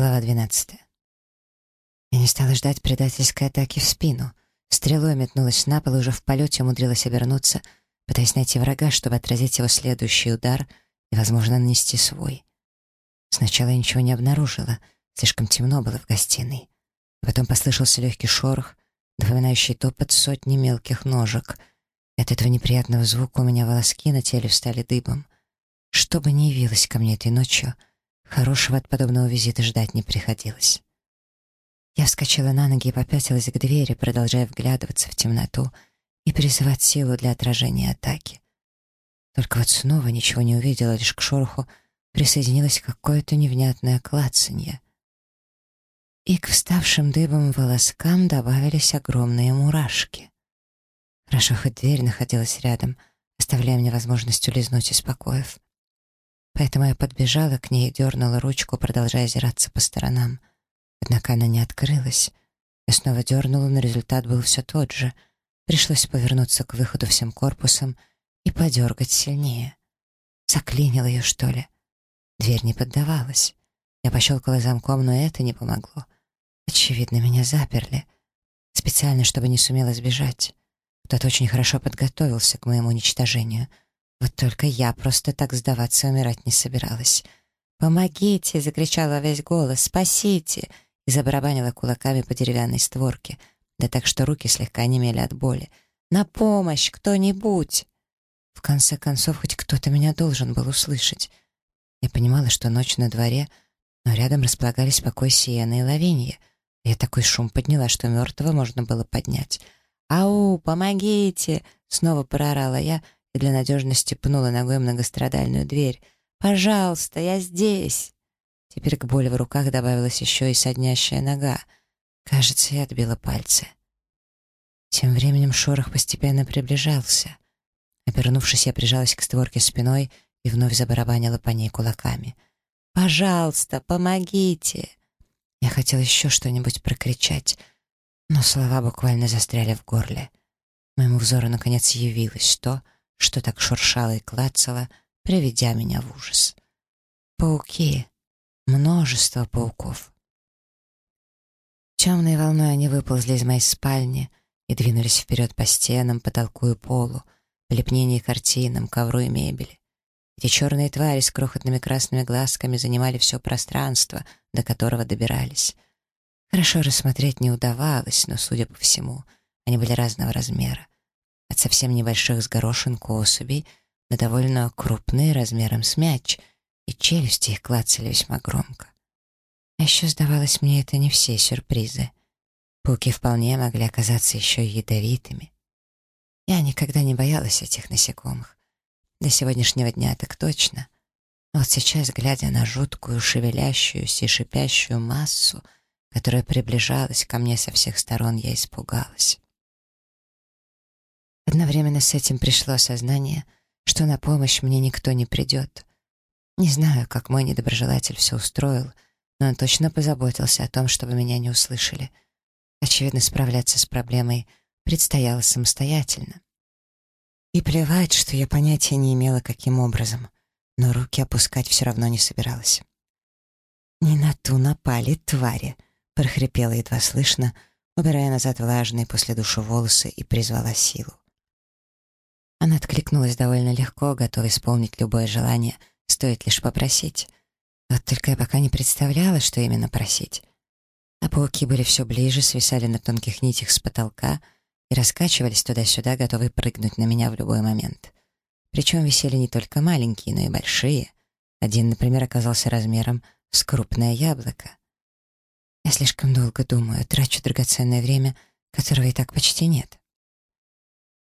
Глава 12. Я не стала ждать предательской атаки в спину. Стрелой метнулась на пол и уже в полете умудрилась обернуться, пытаясь найти врага, чтобы отразить его следующий удар и, возможно, нанести свой. Сначала я ничего не обнаружила, слишком темно было в гостиной. Потом послышался легкий шорох, напоминающий топот сотни мелких ножек. От этого неприятного звука у меня волоски на теле встали дыбом. Что бы ни явилось ко мне этой ночью — Хорошего от подобного визита ждать не приходилось. Я вскочила на ноги и попятилась к двери, продолжая вглядываться в темноту и призывать силу для отражения атаки. Только вот снова ничего не увидела, лишь к шороху присоединилось какое-то невнятное клацанье. И к вставшим дыбом волоскам добавились огромные мурашки. Хорошо, хоть дверь находилась рядом, оставляя мне возможность улизнуть из покоев. Поэтому я подбежала к ней и дернула ручку, продолжая озираться по сторонам. Однако она не открылась. Я снова дернула, но результат был все тот же. Пришлось повернуться к выходу всем корпусом и подергать сильнее. Заклинил ее, что ли? Дверь не поддавалась. Я пощелкала замком, но это не помогло. Очевидно, меня заперли. Специально, чтобы не сумела сбежать. Кто-то очень хорошо подготовился к моему уничтожению — вот только я просто так сдаваться и умирать не собиралась. «Помогите!» — закричала весь голос. «Спасите!» и забарабанила кулаками по деревянной створке, да так что руки слегка немели от боли. «На помощь! Кто-нибудь!» В конце концов, хоть кто-то меня должен был услышать. Я понимала, что ночь на дворе, но рядом располагались покой Сиены и Лавинья. Я такой шум подняла, что мертвого можно было поднять. «Ау, помогите!» — снова проорала я — и для надежности пнула ногой многострадальную дверь. «Пожалуйста, я здесь!» Теперь к боли в руках добавилась еще и соднящая нога. Кажется, я отбила пальцы. Тем временем шорох постепенно приближался. Обернувшись, я прижалась к створке спиной и вновь забарабанила по ней кулаками. «Пожалуйста, помогите!» Я хотела еще что-нибудь прокричать, но слова буквально застряли в горле. Моему взору наконец явилось то, что так шуршало и клацало, приведя меня в ужас. Пауки. Множество пауков. Темной волной они выползли из моей спальни и двинулись вперед по стенам, потолку и полу, по лепнению и картинам, ковру и мебели. Эти черные твари с крохотными красными глазками занимали все пространство, до которого добирались. Хорошо рассмотреть не удавалось, но, судя по всему, они были разного размера совсем небольших с горошинку особей до довольно крупные размером с мяч, и челюсти их клацали весьма громко. А еще, сдавалось мне, это не все сюрпризы. Пауки вполне могли оказаться еще и ядовитыми. Я никогда не боялась этих насекомых. До сегодняшнего дня так точно. Но вот сейчас, глядя на жуткую, шевелящуюся и шипящую массу, которая приближалась ко мне со всех сторон, я испугалась. Одновременно с этим пришло осознание, что на помощь мне никто не придет. Не знаю, как мой недоброжелатель все устроил, но он точно позаботился о том, чтобы меня не услышали. Очевидно, справляться с проблемой предстояло самостоятельно. И плевать, что я понятия не имела, каким образом, но руки опускать все равно не собиралась. «Не на ту напали, твари!» — прохрипела едва слышно, убирая назад влажные после душу волосы и призвала силу. Она откликнулась довольно легко, готова исполнить любое желание, стоит лишь попросить. Вот только я пока не представляла, что именно просить. А пауки были все ближе, свисали на тонких нитях с потолка и раскачивались туда-сюда, готовые прыгнуть на меня в любой момент. Причем висели не только маленькие, но и большие. Один, например, оказался размером с крупное яблоко. Я слишком долго думаю, трачу драгоценное время, которого и так почти нет.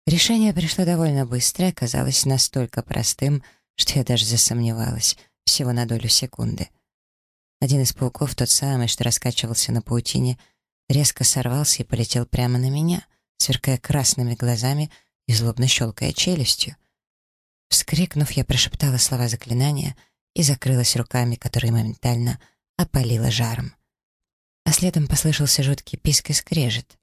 Решение пришло довольно быстро и оказалось настолько простым, что я даже засомневалась, всего на долю секунды. Один из пауков, тот самый, что раскачивался на паутине, резко сорвался и полетел прямо на меня, сверкая красными глазами и злобно щелкая челюстью. Вскрикнув, я прошептала слова заклинания и закрылась руками, которые моментально опалило жаром. А следом послышался жуткий писк и скрежет.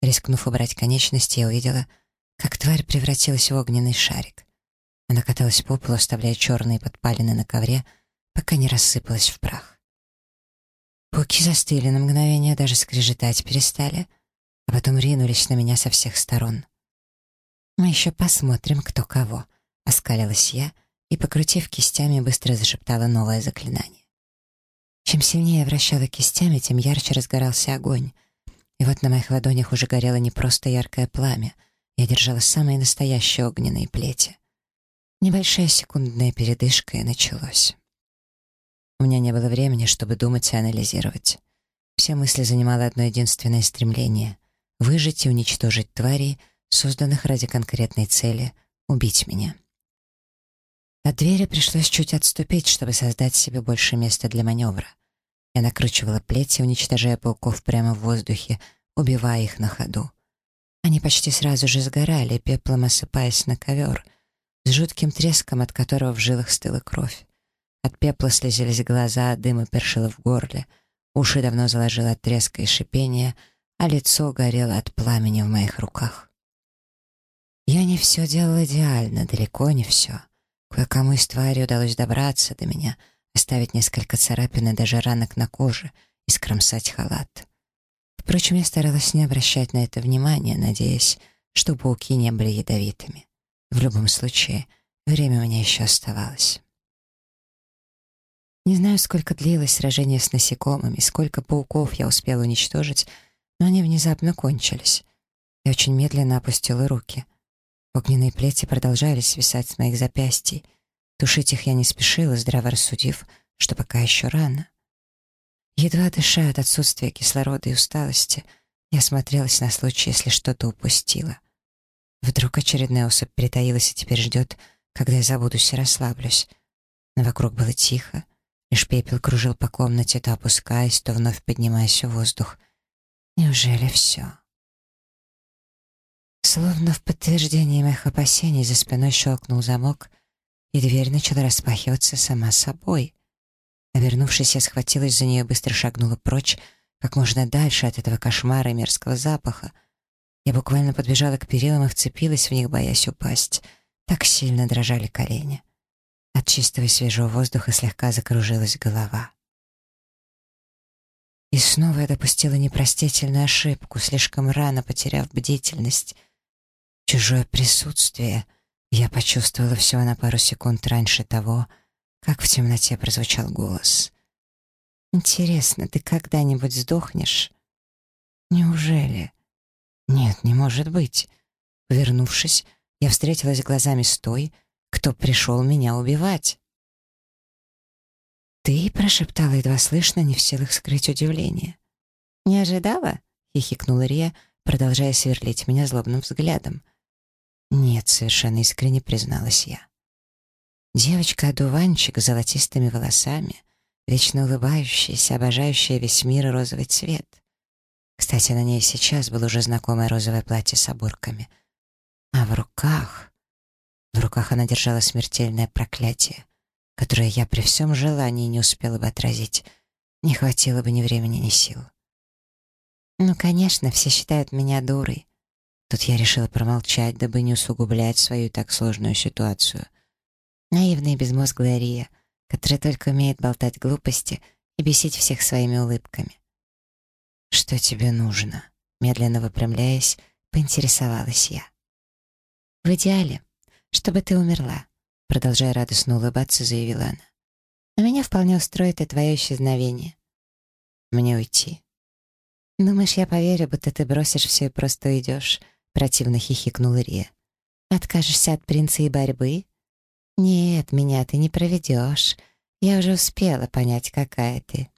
Рискнув убрать конечности, я увидела — как тварь превратилась в огненный шарик. Она каталась по полу, оставляя черные подпалины на ковре, пока не рассыпалась в прах. Пауки застыли на мгновение, даже скрежетать перестали, а потом ринулись на меня со всех сторон. «Мы еще посмотрим, кто кого», — оскалилась я и, покрутив кистями, быстро зашептала новое заклинание. Чем сильнее я вращала кистями, тем ярче разгорался огонь. И вот на моих ладонях уже горело не просто яркое пламя, я держала самые настоящие огненные плети. Небольшая секундная передышка, и началось. У меня не было времени, чтобы думать и анализировать. Все мысли занимало одно единственное стремление — выжить и уничтожить тварей, созданных ради конкретной цели — убить меня. От двери пришлось чуть отступить, чтобы создать себе больше места для маневра. Я накручивала плети, уничтожая пауков прямо в воздухе, убивая их на ходу. Они почти сразу же сгорали, пеплом осыпаясь на ковер, с жутким треском, от которого в жилах стыла кровь. От пепла слезились глаза, дым першило в горле, уши давно заложило от треска и шипения, а лицо горело от пламени в моих руках. Я не все делала идеально, далеко не все. Кое-кому из твари удалось добраться до меня, оставить несколько царапин и даже ранок на коже и скромсать халат. Впрочем, я старалась не обращать на это внимания, надеясь, что пауки не были ядовитыми. В любом случае, время у меня еще оставалось. Не знаю, сколько длилось сражение с насекомыми, сколько пауков я успела уничтожить, но они внезапно кончились. Я очень медленно опустила руки. Огненные плети продолжали свисать с моих запястий. Тушить их я не спешила, здраво рассудив, что пока еще рано. Едва дыша от отсутствия кислорода и усталости, я смотрелась на случай, если что-то упустила. Вдруг очередная особь притаилась и теперь ждет, когда я забудусь и расслаблюсь. Но вокруг было тихо, лишь пепел кружил по комнате, то опускаясь, то вновь поднимаясь в воздух. Неужели все? Словно в подтверждение моих опасений за спиной щелкнул замок, и дверь начала распахиваться сама собой. Навернувшись, я схватилась за нее и быстро шагнула прочь, как можно дальше от этого кошмара и мерзкого запаха. Я буквально подбежала к перилам и вцепилась в них, боясь упасть. Так сильно дрожали колени. От чистого свежего воздуха слегка закружилась голова. И снова я допустила непростительную ошибку, слишком рано потеряв бдительность. Чужое присутствие я почувствовала всего на пару секунд раньше того, как в темноте прозвучал голос. «Интересно, ты когда-нибудь сдохнешь?» «Неужели?» «Нет, не может быть». Повернувшись, я встретилась глазами с той, кто пришел меня убивать. «Ты?» — прошептала едва слышно, не в силах скрыть удивление. «Не ожидала?» — хихикнула Рия, продолжая сверлить меня злобным взглядом. «Нет», — совершенно искренне призналась я. Девочка-одуванчик с золотистыми волосами, вечно улыбающаяся, обожающая весь мир и розовый цвет. Кстати, на ней сейчас было уже знакомое розовое платье с оборками. А в руках... В руках она держала смертельное проклятие, которое я при всем желании не успела бы отразить. Не хватило бы ни времени, ни сил. Ну, конечно, все считают меня дурой. Тут я решила промолчать, дабы не усугублять свою так сложную ситуацию. Наивная безмозглая Рия, которая только умеет болтать глупости и бесить всех своими улыбками. «Что тебе нужно?» Медленно выпрямляясь, поинтересовалась я. «В идеале, чтобы ты умерла», продолжая радостно улыбаться, заявила она. «Но меня вполне устроит и твое исчезновение». «Мне уйти?» «Думаешь, я поверю, будто ты бросишь все и просто уйдешь?» противно хихикнула Рия. «Откажешься от принца и борьбы? «Нет, меня ты не проведешь. Я уже успела понять, какая ты».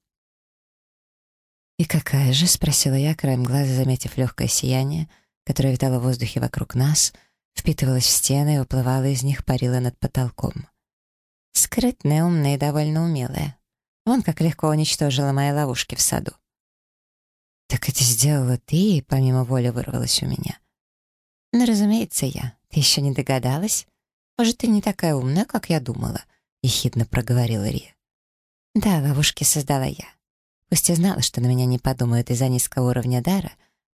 «И какая же?» — спросила я, краем глаза заметив легкое сияние, которое витало в воздухе вокруг нас, впитывалось в стены и уплывало из них, парило над потолком. Скрытная, умная и довольно умелая. Вон как легко уничтожила мои ловушки в саду. «Так это сделала ты?» — помимо воли вырвалась у меня. «Ну, разумеется, я. Ты еще не догадалась?» «Может, ты не такая умная, как я думала», — ехидно проговорила Рия. «Да, ловушки создала я. Пусть я знала, что на меня не подумают из-за низкого уровня дара,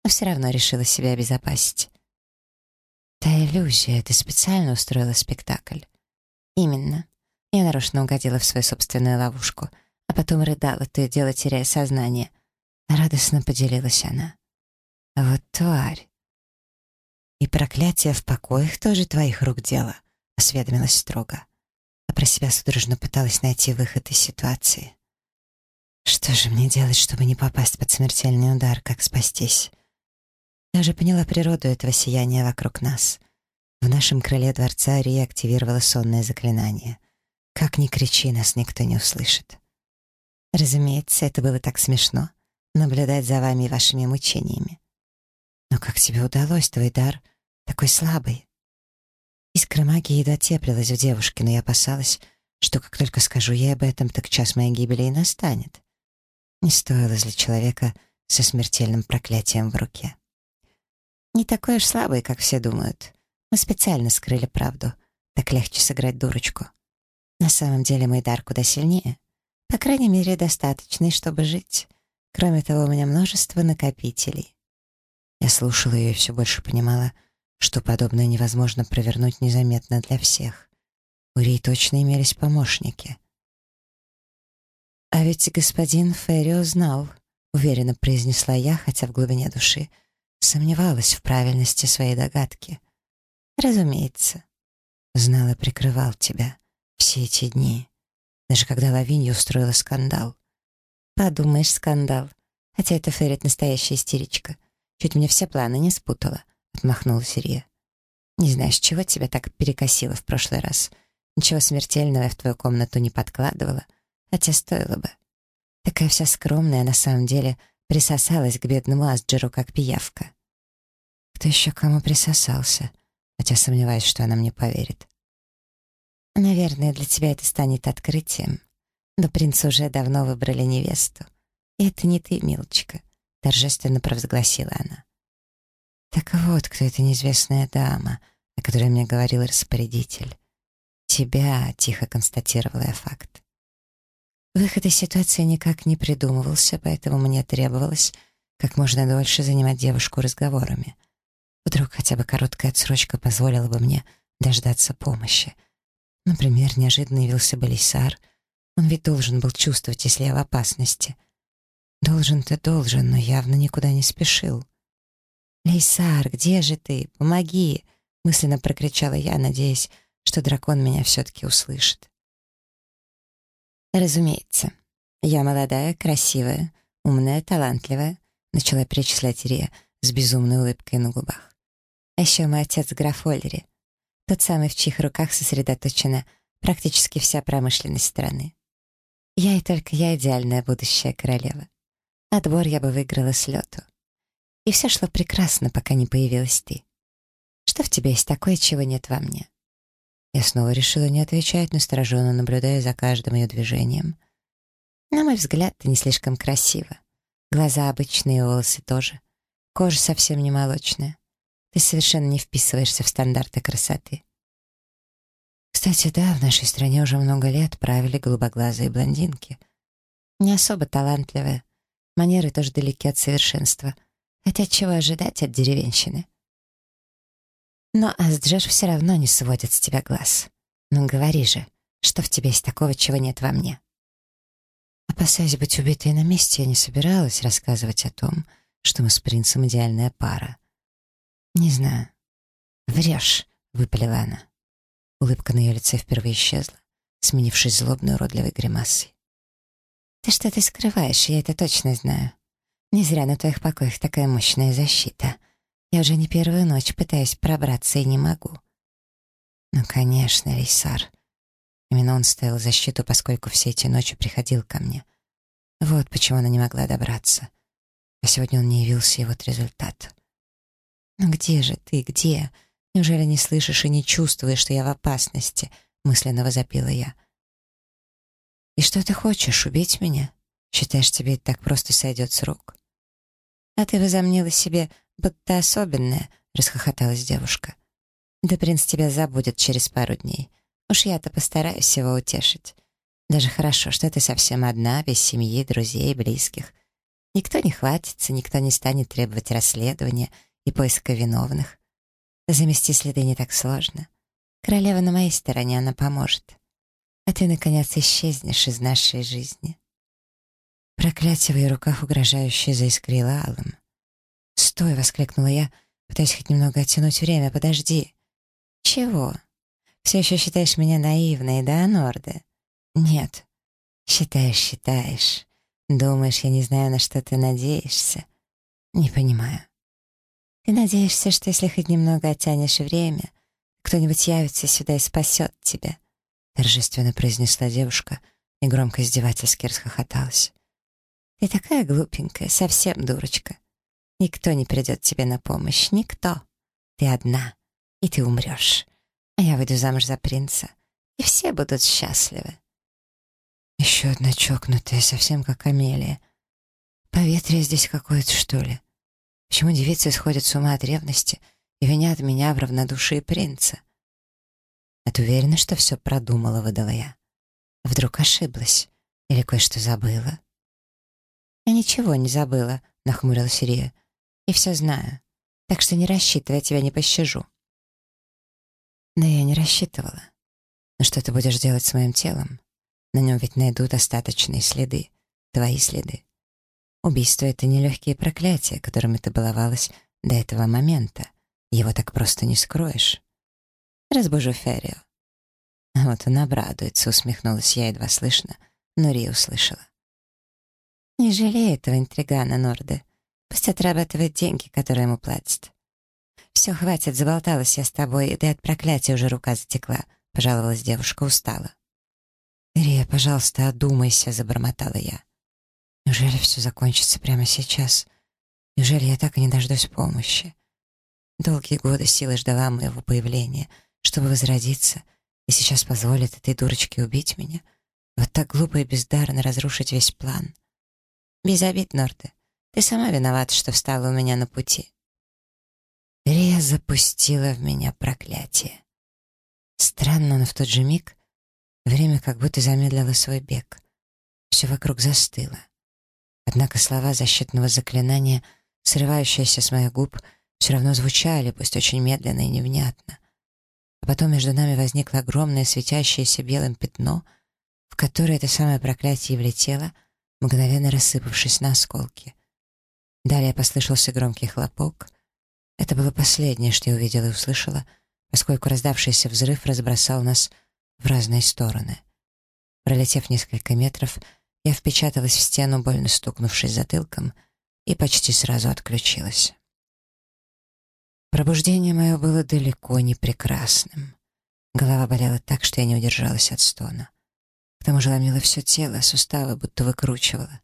но все равно решила себя обезопасить». «Та иллюзия, ты специально устроила спектакль?» «Именно. Я нарочно угодила в свою собственную ловушку, а потом рыдала, то и дело теряя сознание. Радостно поделилась она. «Вот тварь!» «И проклятие в покоях тоже твоих рук дело», — осведомилась строго. А про себя судорожно пыталась найти выход из ситуации. «Что же мне делать, чтобы не попасть под смертельный удар, как спастись?» Я же поняла природу этого сияния вокруг нас. В нашем крыле дворца Рия активировала сонное заклинание. Как ни кричи, нас никто не услышит. Разумеется, это было так смешно — наблюдать за вами и вашими мучениями. Но как тебе удалось, твой дар такой слабый? Искра магии едва теплилась в девушке, но я опасалась, что как только скажу ей об этом, так час моей гибели и настанет. Не стоило для человека со смертельным проклятием в руке. Не такой уж слабый, как все думают. Мы специально скрыли правду. Так легче сыграть дурочку. На самом деле мой дар куда сильнее. По крайней мере, достаточный, чтобы жить. Кроме того, у меня множество накопителей. Я слушала ее и все больше понимала, что подобное невозможно провернуть незаметно для всех. У Рей точно имелись помощники. «А ведь господин Феррио знал», — уверенно произнесла я, хотя в глубине души — Сомневалась в правильности своей догадки. Разумеется. Знал и прикрывал тебя все эти дни. Даже когда Лавинья устроила скандал. Подумаешь, скандал. Хотя это Феррит настоящая истеричка. Чуть мне все планы не спутала, отмахнулась Ирия. Не знаю, с чего тебя так перекосило в прошлый раз. Ничего смертельного я в твою комнату не подкладывала, хотя стоило бы. Такая вся скромная, на самом деле присосалась к бедному Асджеру, как пиявка. Кто еще кому присосался? Хотя сомневаюсь, что она мне поверит. Наверное, для тебя это станет открытием. Но принцы уже давно выбрали невесту. И это не ты, милочка, — торжественно провозгласила она. Так вот, кто эта неизвестная дама, о которой мне говорил распорядитель. Тебя, — тихо констатировала я факт. Выход из ситуации никак не придумывался, поэтому мне требовалось как можно дольше занимать девушку разговорами. Вдруг хотя бы короткая отсрочка позволила бы мне дождаться помощи. Например, неожиданно явился Балисар. Он ведь должен был чувствовать, если я в опасности. Должен-то должен, но явно никуда не спешил. «Лейсар, где же ты? Помоги!» — мысленно прокричала я, надеясь, что дракон меня все-таки услышит. «Разумеется. Я молодая, красивая, умная, талантливая», начала перечислять Ирия с безумной улыбкой на губах. А еще мой отец граф Оллери, тот самый, в чьих руках сосредоточена практически вся промышленность страны. Я и только я идеальная будущая королева. Отбор я бы выиграла с лету. И все шло прекрасно, пока не появилась ты. Что в тебе есть такое, чего нет во мне? Я снова решила не отвечать, настороженно наблюдая за каждым ее движением. На мой взгляд, ты не слишком красива. Глаза обычные, волосы тоже. Кожа совсем не молочная. Ты совершенно не вписываешься в стандарты красоты. Кстати, да, в нашей стране уже много лет правили голубоглазые блондинки. Не особо талантливые. Манеры тоже далеки от совершенства. Хотя чего ожидать от деревенщины? Но Асджеш все равно не сводит с тебя глаз. Ну говори же, что в тебе есть такого, чего нет во мне? Опасаясь быть убитой на месте, я не собиралась рассказывать о том, что мы с принцем идеальная пара. «Не знаю». «Врешь», — выпалила она. Улыбка на ее лице впервые исчезла, сменившись злобной уродливой гримасой. «Ты что-то скрываешь, я это точно знаю. Не зря на твоих покоях такая мощная защита. Я уже не первую ночь пытаюсь пробраться и не могу. Ну, конечно, Рейсар. Именно он ставил защиту, поскольку все эти ночи приходил ко мне. Вот почему она не могла добраться. А сегодня он не явился, и вот результат. «Ну где же ты, где? Неужели не слышишь и не чувствуешь, что я в опасности?» — мысленно возопила я. «И что ты хочешь, убить меня? Считаешь, тебе это так просто сойдет с рук?» «А ты возомнила себе, будто особенная», — расхохоталась девушка. «Да принц тебя забудет через пару дней. Уж я-то постараюсь его утешить. Даже хорошо, что ты совсем одна, без семьи, друзей, близких. Никто не хватится, никто не станет требовать расследования и поиска виновных. Замести следы не так сложно. Королева на моей стороне, она поможет. А ты, наконец, исчезнешь из нашей жизни». Проклятие в ее руках угрожающе заискрило алым. «Стой!» — воскликнула я, пытаясь хоть немного оттянуть время. «Подожди!» «Чего? Все еще считаешь меня наивной, да, Норде?» «Нет». «Считаешь, считаешь. Думаешь, я не знаю, на что ты надеешься?» «Не понимаю». «Ты надеешься, что если хоть немного оттянешь время, кто-нибудь явится сюда и спасет тебя?» Торжественно произнесла девушка и громко издевательски расхохоталась. «Ты такая глупенькая, совсем дурочка. Никто не придет тебе на помощь, никто. Ты одна, и ты умрешь. А я выйду замуж за принца, и все будут счастливы». Еще одна чокнутая, совсем как Амелия. Поветрие здесь какое-то, что ли? Почему девицы сходят с ума от ревности и винят меня в равнодушии принца? А ты уверена, что все продумала, выдала я. Вдруг ошиблась или кое-что забыла? Я ничего не забыла, нахмурилась Ирия. И все знаю. Так что не рассчитывай, я тебя не пощажу. Да я не рассчитывала. Но что ты будешь делать с моим телом? На нем ведь найдут остаточные следы. Твои следы. Убийство — это нелегкие проклятия, которыми ты баловалась до этого момента. Его так просто не скроешь. Разбужу Феррио. Вот он обрадуется, усмехнулась я едва слышно, но Ри услышала. Не жалей этого интригана Норде. Пусть отрабатывает деньги, которые ему платят. «Все, хватит, заболталась я с тобой, да и от проклятия уже рука затекла», — пожаловалась девушка, устала. «Рия, пожалуйста, одумайся», — забормотала я. «Неужели все закончится прямо сейчас? Неужели я так и не дождусь помощи?» Долгие годы силы ждала моего появления, чтобы возродиться, и сейчас позволит этой дурочке убить меня. Вот так глупо и бездарно разрушить весь план. Без обид, Норте. Ты сама виновата, что встала у меня на пути. Рия запустила в меня проклятие. Странно, но в тот же миг время как будто замедлило свой бег. Все вокруг застыло. Однако слова защитного заклинания, срывающиеся с моих губ, все равно звучали, пусть очень медленно и невнятно. А потом между нами возникло огромное светящееся белым пятно, в которое это самое проклятие влетело, мгновенно рассыпавшись на осколки. Далее послышался громкий хлопок. Это было последнее, что я увидела и услышала, поскольку раздавшийся взрыв разбросал нас в разные стороны. Пролетев несколько метров, я впечаталась в стену, больно стукнувшись затылком, и почти сразу отключилась. Пробуждение мое было далеко не прекрасным. Голова болела так, что я не удержалась от стона. К тому же ломило все тело, суставы будто выкручивало.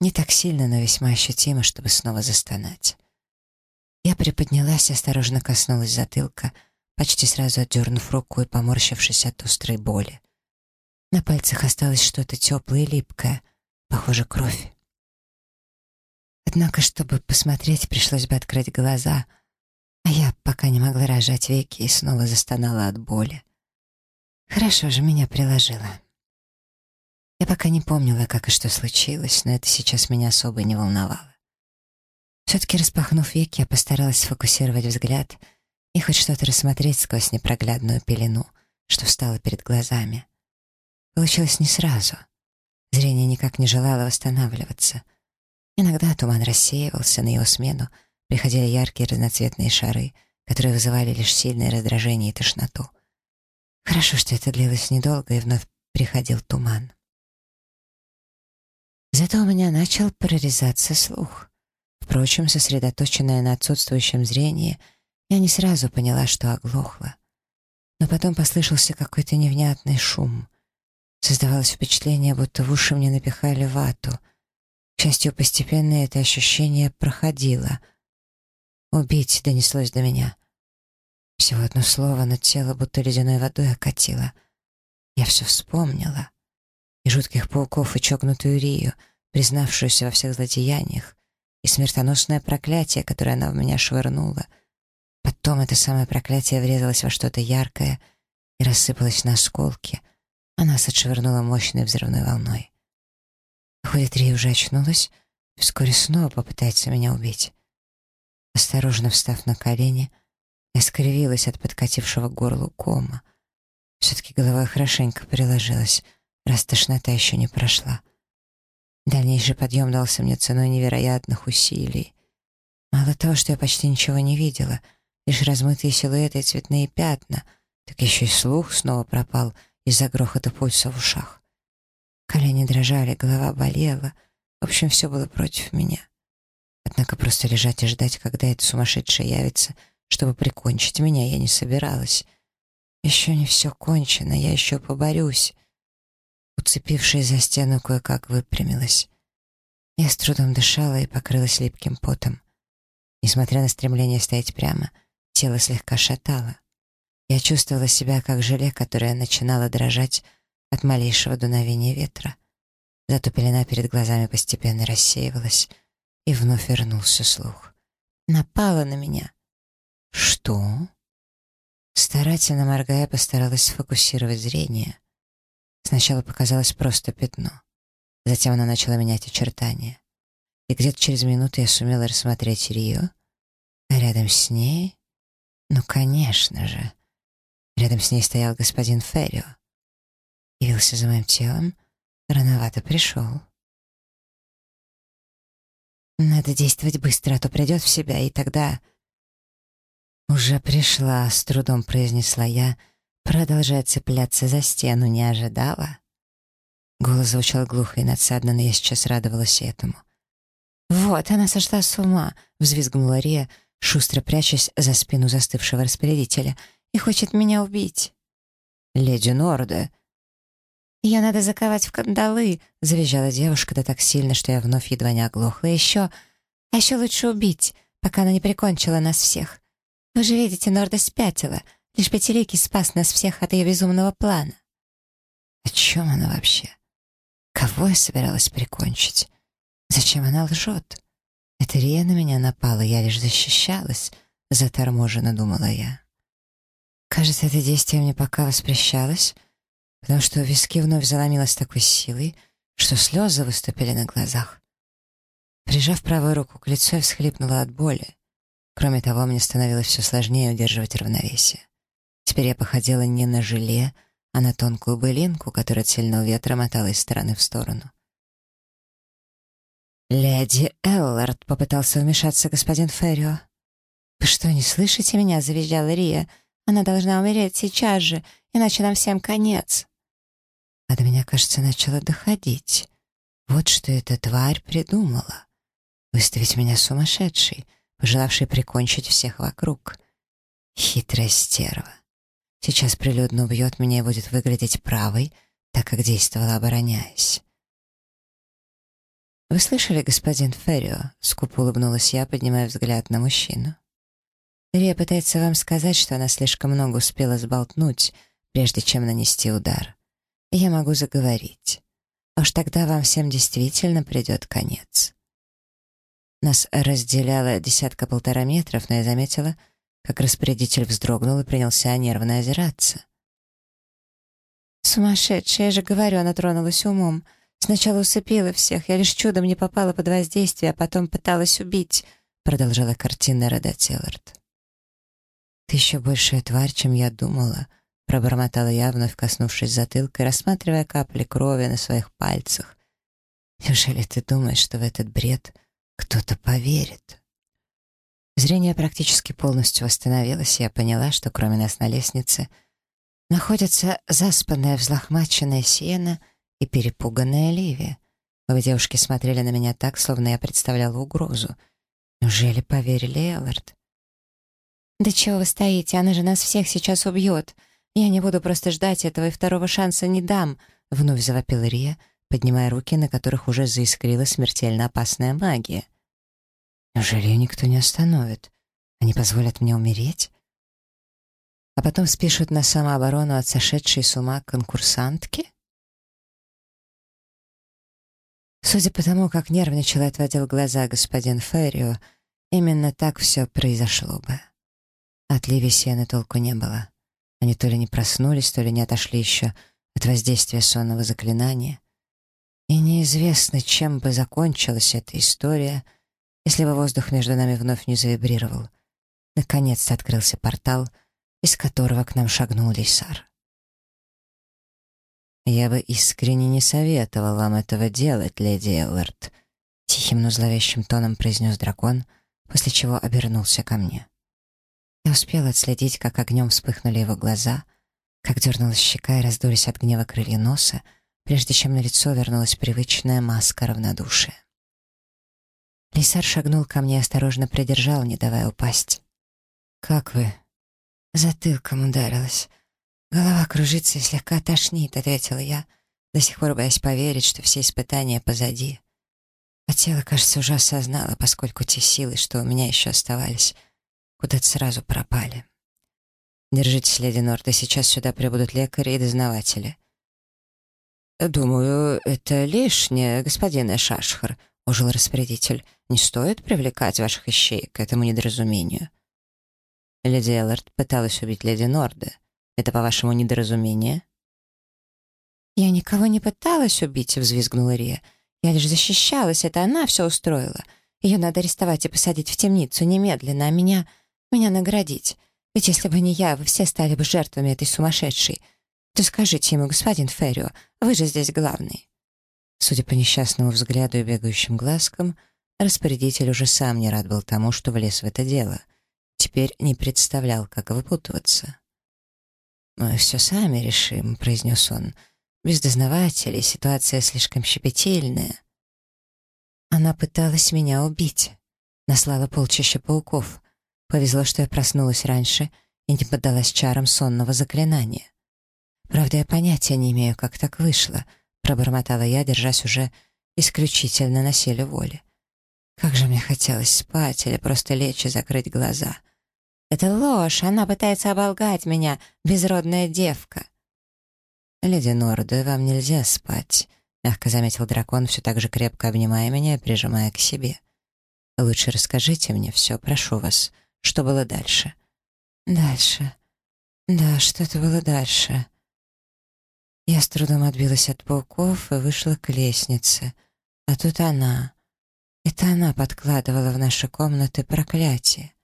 Не так сильно, но весьма ощутимо, чтобы снова застонать. Я приподнялась и осторожно коснулась затылка, почти сразу отдернув руку и поморщившись от острой боли. На пальцах осталось что-то теплое и липкое, похоже, кровь. Однако, чтобы посмотреть, пришлось бы открыть глаза — а я пока не могла рожать веки и снова застонала от боли. Хорошо же меня приложила. Я пока не помнила, как и что случилось, но это сейчас меня особо не волновало. Все-таки распахнув веки, я постаралась сфокусировать взгляд и хоть что-то рассмотреть сквозь непроглядную пелену, что встала перед глазами. Получилось не сразу. Зрение никак не желало восстанавливаться. Иногда туман рассеивался, на его смену — приходили яркие разноцветные шары, которые вызывали лишь сильное раздражение и тошноту. Хорошо, что это длилось недолго, и вновь приходил туман. Зато у меня начал прорезаться слух. Впрочем, сосредоточенная на отсутствующем зрении, я не сразу поняла, что оглохла. Но потом послышался какой-то невнятный шум. Создавалось впечатление, будто в уши мне напихали вату. К счастью, постепенно это ощущение проходило — «Убить» донеслось до меня. Всего одно слово, но тело будто ледяной водой окатило. Я все вспомнила. И жутких пауков, и чокнутую Рию, признавшуюся во всех злодеяниях, и смертоносное проклятие, которое она в меня швырнула. Потом это самое проклятие врезалось во что-то яркое и рассыпалось на осколки, а нас отшвырнуло мощной взрывной волной. Выходит, Рия уже очнулась и вскоре снова попытается меня убить. Осторожно встав на колени, я скривилась от подкатившего горлу кома. Все-таки голова хорошенько приложилась, раз тошнота еще не прошла. Дальнейший подъем дался мне ценой невероятных усилий. Мало того, что я почти ничего не видела, лишь размытые силуэты и цветные пятна, так еще и слух снова пропал из-за грохота пульса в ушах. Колени дрожали, голова болела. В общем, все было против меня. Однако просто лежать и ждать, когда эта сумасшедшая явится, чтобы прикончить меня, я не собиралась. Еще не все кончено, я еще поборюсь. Уцепившись за стену, кое-как выпрямилась. Я с трудом дышала и покрылась липким потом. Несмотря на стремление стоять прямо, тело слегка шатало. Я чувствовала себя как желе, которое начинало дрожать от малейшего дуновения ветра. Зато пелена перед глазами постепенно рассеивалась, и вновь вернулся слух. Напала на меня. «Что?» Старательно моргая, постаралась сфокусировать зрение. Сначала показалось просто пятно. Затем она начала менять очертания. И где-то через минуту я сумела рассмотреть Рио, а рядом с ней... Ну, конечно же. Рядом с ней стоял господин Феррио. Явился за моим телом, рановато пришел. Надо действовать быстро, а то придет в себя, и тогда... «Уже пришла», — с трудом произнесла я, продолжая цепляться за стену, не ожидала. Голос звучал глухо и надсадно, но я сейчас радовалась этому. «Вот, она сошла с ума!» — взвизгнула Рия, шустро прячась за спину застывшего распорядителя, «и хочет меня убить». «Леди Норда!» «Ее надо заковать в кандалы!» — завизжала девушка, да так сильно, что я вновь едва не оглохла. «Еще... А еще лучше убить, пока она не прикончила нас всех. Вы же видите, Норда спятила. Лишь Пятиликий спас нас всех от ее безумного плана». «О чем она вообще? Кого я собиралась прикончить? Зачем она лжет? Это Рия на меня напала, я лишь защищалась, заторможенно думала я. Кажется, это действие мне пока воспрещалось, потому что виски вновь заломилось такой силой, что слезы выступили на глазах. Прижав правую руку к лицу, я всхлипнула от боли. Кроме того, мне становилось все сложнее удерживать равновесие. Теперь я походила не на желе, а на тонкую былинку, которая от сильного ветра мотала из стороны в сторону. «Леди Эллард», — попытался вмешаться господин Феррио. «Вы что, не слышите меня?» — завизжала Рия. «Она должна умереть сейчас же, иначе нам всем конец». А до меня, кажется, начало доходить. Вот что эта тварь придумала. Выставить меня сумасшедшей, пожелавшей прикончить всех вокруг. Хитрая стерва. Сейчас прилюдно убьет меня и будет выглядеть правой, так как действовала, обороняясь. «Вы слышали, господин Феррио?» — скупо улыбнулась я, поднимая взгляд на мужчину. Рия пытается вам сказать, что она слишком много успела сболтнуть, прежде чем нанести удар. я могу заговорить. А уж тогда вам всем действительно придет конец. Нас разделяло десятка-полтора метров, но я заметила, как распорядитель вздрогнул и принялся нервно озираться. «Сумасшедшая, я же говорю, она тронулась умом», Сначала усыпила всех, я лишь чудом не попала под воздействие, а потом пыталась убить», — продолжала картина Реда Теллард. «Ты еще большая тварь, чем я думала», — пробормотала я, вновь коснувшись затылка рассматривая капли крови на своих пальцах. «Неужели ты думаешь, что в этот бред кто-то поверит?» Зрение практически полностью восстановилось, и я поняла, что кроме нас на лестнице находится заспанная взлохмаченная сена — и перепуганная Ливия. Обе девушки смотрели на меня так, словно я представляла угрозу. Неужели поверили Эллард? «Да чего вы стоите? Она же нас всех сейчас убьет. Я не буду просто ждать этого и второго шанса не дам», — вновь завопила Рия, поднимая руки, на которых уже заискрила смертельно опасная магия. «Неужели ее никто не остановит? Они позволят мне умереть?» А потом спишут на самооборону от сошедшей с ума конкурсантки? Судя по тому, как нервничал и отводил глаза господин Феррио, именно так все произошло бы. От Ливи Сены толку не было. Они то ли не проснулись, то ли не отошли еще от воздействия сонного заклинания. И неизвестно, чем бы закончилась эта история, если бы воздух между нами вновь не завибрировал. Наконец-то открылся портал, из которого к нам шагнул Лейсар. «Я бы искренне не советовал вам этого делать, леди Эллард», тихим, но зловещим тоном произнес дракон, после чего обернулся ко мне. Я успела отследить, как огнем вспыхнули его глаза, как дернулась щека и раздулись от гнева крылья носа, прежде чем на лицо вернулась привычная маска равнодушия. Лисар шагнул ко мне и осторожно придержал, не давая упасть. «Как вы?» Затылком ударилась. «Голова кружится и слегка тошнит», — ответила я, до сих пор боясь поверить, что все испытания позади. А тело, кажется, уже осознало, поскольку те силы, что у меня еще оставались, куда-то сразу пропали. «Держитесь, леди Норта, сейчас сюда прибудут лекари и дознаватели». «Думаю, это лишнее, господин Эшашхар», — ужил распорядитель. «Не стоит привлекать ваших ищей к этому недоразумению». Леди Эллард пыталась убить леди Норда. Это, по-вашему, недоразумение?» «Я никого не пыталась убить», — взвизгнула Рия. «Я лишь защищалась, это она все устроила. Ее надо арестовать и посадить в темницу немедленно, а меня... меня наградить. Ведь если бы не я, вы все стали бы жертвами этой сумасшедшей. То скажите ему, господин Феррио, вы же здесь главный». Судя по несчастному взгляду и бегающим глазкам, распорядитель уже сам не рад был тому, что влез в это дело. Теперь не представлял, как выпутываться. «Мы все сами решим», — произнес он. «Без дознавателей ситуация слишком щепетильная». Она пыталась меня убить. Наслала полчища пауков. Повезло, что я проснулась раньше и не поддалась чарам сонного заклинания. Правда, я понятия не имею, как так вышло, пробормотала я, держась уже исключительно на силе воли. Как же мне хотелось спать или просто лечь и закрыть глаза. «Это ложь, она пытается оболгать меня, безродная девка». «Леди Норда, вам нельзя спать», — мягко заметил дракон, все так же крепко обнимая меня и прижимая к себе. «Лучше расскажите мне все, прошу вас, что было дальше?» «Дальше? Да, что-то было дальше». Я с трудом отбилась от пауков и вышла к лестнице. А тут она. Это она подкладывала в наши комнаты проклятие.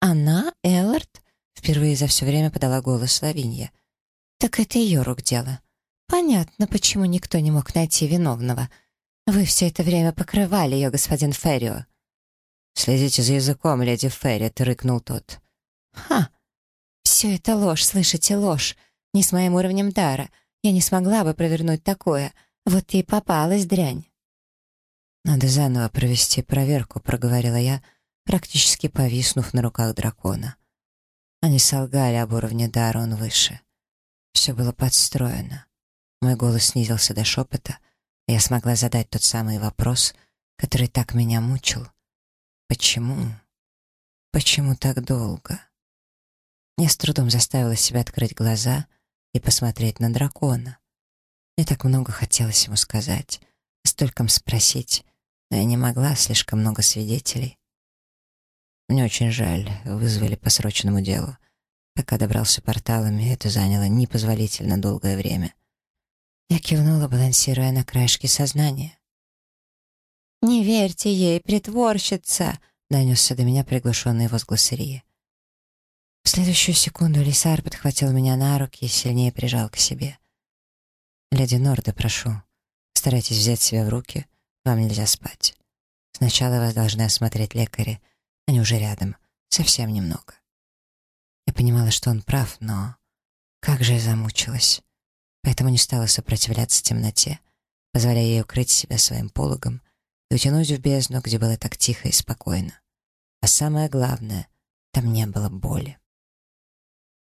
«Она, Эллард?» — впервые за все время подала голос Лавинья. «Так это ее рук дело. Понятно, почему никто не мог найти виновного. Вы все это время покрывали ее, господин Феррио». «Следите за языком, леди Ферри», — рыкнул тот. «Ха! Все это ложь, слышите, ложь. Не с моим уровнем дара. Я не смогла бы провернуть такое. Вот и попалась дрянь». «Надо заново провести проверку», — проговорила я, — практически повиснув на руках дракона. Они солгали об уровне дара, он выше. Все было подстроено. Мой голос снизился до шепота, и я смогла задать тот самый вопрос, который так меня мучил. Почему? Почему так долго? Я с трудом заставила себя открыть глаза и посмотреть на дракона. Мне так много хотелось ему сказать, стольком спросить, но я не могла, слишком много свидетелей. Мне очень жаль, вызвали по срочному делу. Пока добрался порталами, это заняло непозволительно долгое время. Я кивнула, балансируя на краешке сознания. «Не верьте ей, притворщица!» — донесся до меня приглушенный возглас Ирии. В следующую секунду Лисар подхватил меня на руки и сильнее прижал к себе. «Леди Норда, прошу, старайтесь взять себя в руки, вам нельзя спать. Сначала вас должны осмотреть лекари, они уже рядом, совсем немного. Я понимала, что он прав, но как же я замучилась. Поэтому не стала сопротивляться темноте, позволяя ей укрыть себя своим пологом и утянуть в бездну, где было так тихо и спокойно. А самое главное, там не было боли.